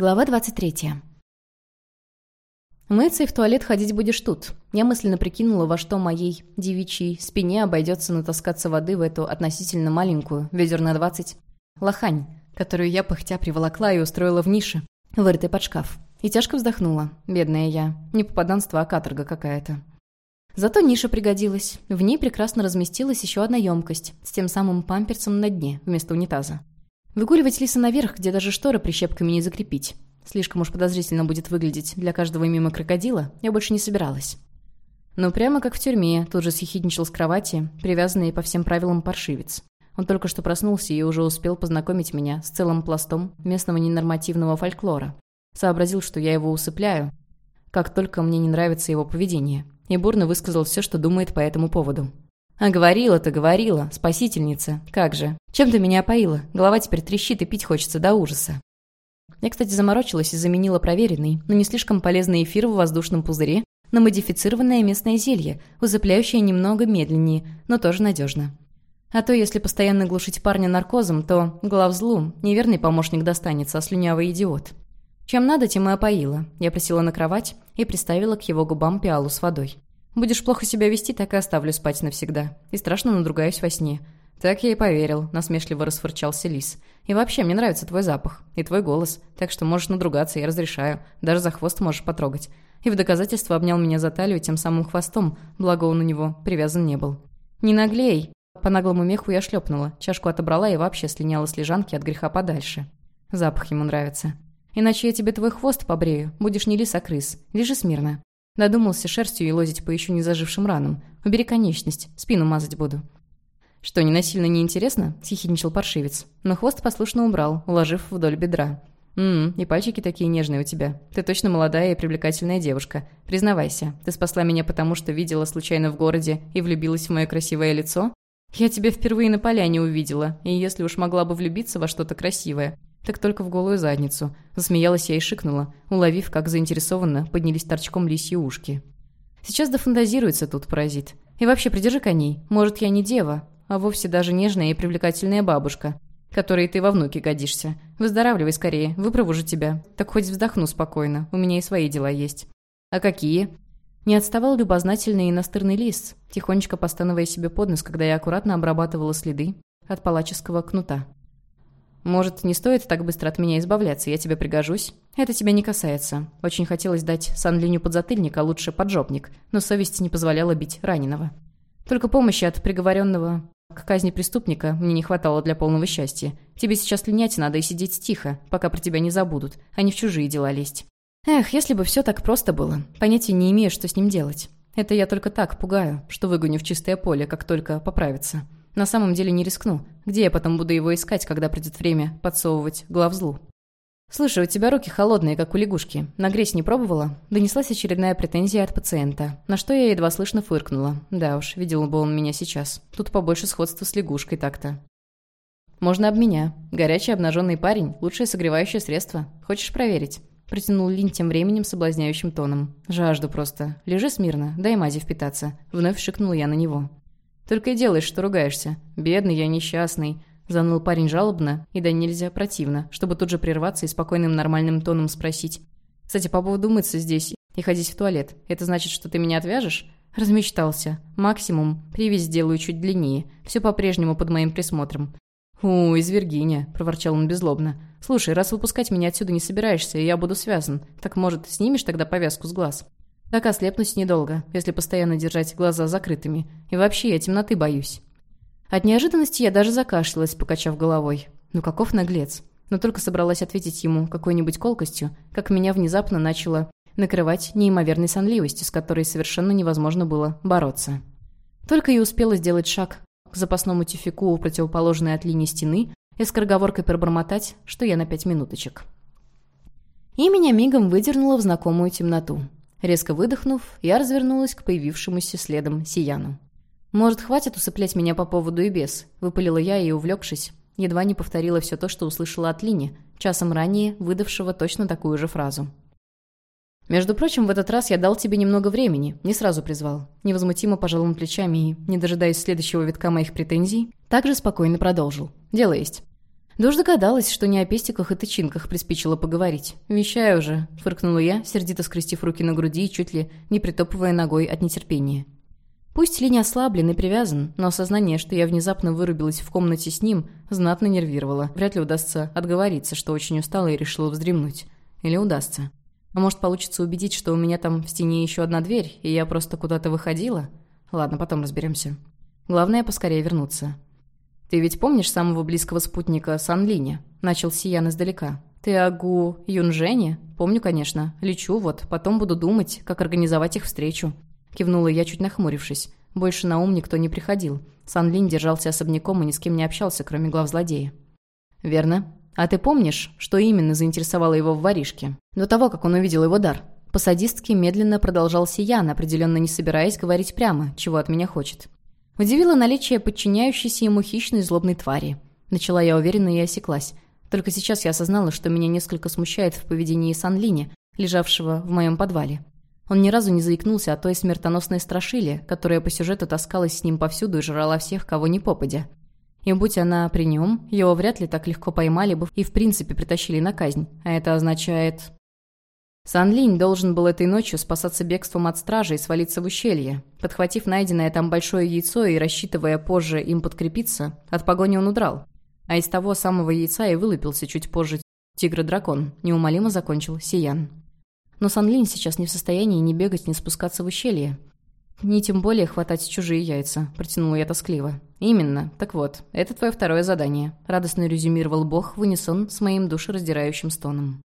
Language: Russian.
Глава 23. «Мыться и в туалет ходить будешь тут». Я мысленно прикинула, во что моей девичьей спине обойдется натаскаться воды в эту относительно маленькую, ведер на двадцать, лохань, которую я пыхтя приволокла и устроила в нише, вырытой под шкаф. И тяжко вздохнула. Бедная я. Не попаданство, а каторга какая-то. Зато ниша пригодилась. В ней прекрасно разместилась еще одна емкость с тем самым памперсом на дне вместо унитаза. Выгуливать Лиса наверх, где даже шторы прищепками не закрепить. Слишком уж подозрительно будет выглядеть для каждого мимо крокодила, я больше не собиралась. Но прямо как в тюрьме, тут же съехидничал с кровати, привязанный по всем правилам паршивец. Он только что проснулся и уже успел познакомить меня с целым пластом местного ненормативного фольклора. Сообразил, что я его усыпляю, как только мне не нравится его поведение, и бурно высказал все, что думает по этому поводу. «А говорила-то, говорила, спасительница. Как же. Чем ты меня опоила? Голова теперь трещит и пить хочется до ужаса». Я, кстати, заморочилась и заменила проверенный, но не слишком полезный эфир в воздушном пузыре на модифицированное местное зелье, усыпляющее немного медленнее, но тоже надежно. А то, если постоянно глушить парня наркозом, то главзлу неверный помощник достанется, а слюнявый идиот. Чем надо, тем и опоила. Я присела на кровать и приставила к его губам пиалу с водой. Будешь плохо себя вести, так и оставлю спать навсегда. И страшно надругаюсь во сне. Так я и поверил, насмешливо расфырчался лис. И вообще, мне нравится твой запах. И твой голос. Так что можешь надругаться, я разрешаю. Даже за хвост можешь потрогать. И в доказательство обнял меня за талию тем самым хвостом, благо он у него привязан не был. «Не наглей!» По наглому меху я шлепнула, чашку отобрала и вообще слиняла с лежанки от греха подальше. Запах ему нравится. «Иначе я тебе твой хвост побрею. Будешь не лис, а крыс. Лежи смирно». Додумался шерстью и лозить по еще не зажившим ранам. Убери конечность, спину мазать буду. «Что, не насильно не интересно?» – съехидничал паршивец. Но хвост послушно убрал, уложив вдоль бедра. «Ммм, и пальчики такие нежные у тебя. Ты точно молодая и привлекательная девушка. Признавайся, ты спасла меня потому, что видела случайно в городе и влюбилась в мое красивое лицо? Я тебя впервые на поляне увидела, и если уж могла бы влюбиться во что-то красивое, так только в голую задницу. Засмеялась я и шикнула, уловив, как заинтересованно поднялись торчком лисьи ушки. Сейчас дофантазируется тут паразит. И вообще, придержи коней. Может, я не дева, а вовсе даже нежная и привлекательная бабушка, которой ты во внуки годишься. Выздоравливай скорее, выправу же тебя. Так хоть вздохну спокойно, у меня и свои дела есть. А какие? Не отставал любознательный и настырный лис, тихонечко постановая себе под нос, когда я аккуратно обрабатывала следы от палаческого кнута. «Может, не стоит так быстро от меня избавляться, я тебе пригожусь?» «Это тебя не касается. Очень хотелось дать Санлиню подзатыльник, а лучше поджопник, но совесть не позволяла бить раненого. Только помощи от приговоренного к казни преступника мне не хватало для полного счастья. Тебе сейчас линять надо и сидеть тихо, пока про тебя не забудут, а не в чужие дела лезть. Эх, если бы все так просто было. Понятия не имею, что с ним делать. Это я только так пугаю, что выгоню в чистое поле, как только поправится. На самом деле не рискну. Где я потом буду его искать, когда придет время подсовывать главзлу? «Слушай, у тебя руки холодные, как у лягушки. Нагреть не пробовала?» Донеслась очередная претензия от пациента, на что я едва слышно фыркнула. Да уж, видел бы он меня сейчас. Тут побольше сходства с лягушкой так-то. «Можно об меня. Горячий обнаженный парень – лучшее согревающее средство. Хочешь проверить?» Протянул Лин тем временем соблазняющим тоном. «Жажду просто. Лежи смирно, дай мази впитаться». Вновь шикнул я на него. «Только и делаешь, что ругаешься. Бедный я, несчастный». Заныл парень жалобно и да нельзя противно, чтобы тут же прерваться и спокойным нормальным тоном спросить. «Кстати, по поводу мыться здесь и ходить в туалет. Это значит, что ты меня отвяжешь?» Размечтался. Максимум. Привязь сделаю чуть длиннее. Все по-прежнему под моим присмотром. «У, извергиня», — проворчал он безлобно. «Слушай, раз выпускать меня отсюда не собираешься, я буду связан, так, может, снимешь тогда повязку с глаз?» Так ослепнуть недолго, если постоянно держать глаза закрытыми. И вообще, я темноты боюсь. От неожиданности я даже закашлялась, покачав головой. Ну каков наглец. Но только собралась ответить ему какой-нибудь колкостью, как меня внезапно начало накрывать неимоверной сонливостью, с которой совершенно невозможно было бороться. Только и успела сделать шаг к запасному тюфику противоположной от линии стены и скороговоркой пробормотать, что я на пять минуточек. И меня мигом выдернуло в знакомую темноту. Резко выдохнув, я развернулась к появившемуся следом Сияну. «Может, хватит усыплять меня по поводу и без?» – выпалила я и, увлекшись, едва не повторила все то, что услышала от Лини, часом ранее выдавшего точно такую же фразу. «Между прочим, в этот раз я дал тебе немного времени, не сразу призвал». Невозмутимо пожал он плечами и, не дожидаясь следующего витка моих претензий, также спокойно продолжил. «Дело есть. Да уж догадалась, что не о пестиках и тычинках приспичило поговорить. «Вещай уже», — фыркнула я, сердито скрестив руки на груди и чуть ли не притопывая ногой от нетерпения. Пусть Ли не ослаблен и привязан, но осознание, что я внезапно вырубилась в комнате с ним, знатно нервировало. Вряд ли удастся отговориться, что очень устала и решила вздремнуть. Или удастся. А может, получится убедить, что у меня там в стене еще одна дверь, и я просто куда-то выходила? Ладно, потом разберемся. Главное, поскорее вернуться. «Ты ведь помнишь самого близкого спутника Санлиня?» Начал Сиян издалека. «Ты Агу Юнжене?» «Помню, конечно. Лечу вот. Потом буду думать, как организовать их встречу». Кивнула я, чуть нахмурившись. Больше на ум никто не приходил. Санлинь держался особняком и ни с кем не общался, кроме глав злодея. «Верно. А ты помнишь, что именно заинтересовало его в воришке? До того, как он увидел его дар?» По-садистски медленно продолжал Сиян, определенно не собираясь говорить прямо, чего от меня хочет. Удивило наличие подчиняющейся ему хищной злобной твари. Начала я уверенно и осеклась. Только сейчас я осознала, что меня несколько смущает в поведении Санлини, лежавшего в моем подвале. Он ни разу не заикнулся о той смертоносной страшиле, которая по сюжету таскалась с ним повсюду и жрала всех, кого не попадя. И будь она при нем, его вряд ли так легко поймали бы и в принципе притащили на казнь. А это означает... Сан Линь должен был этой ночью спасаться бегством от стражи и свалиться в ущелье. Подхватив найденное там большое яйцо и рассчитывая позже им подкрепиться, от погони он удрал. А из того самого яйца и вылупился чуть позже тигр-дракон, неумолимо закончил Сиян. Но Сан Линь сейчас не в состоянии ни бегать, ни спускаться в ущелье. «Ни тем более хватать чужие яйца», — протянула я тоскливо. «Именно. Так вот, это твое второе задание», — радостно резюмировал Бог в унисон с моим душераздирающим стоном.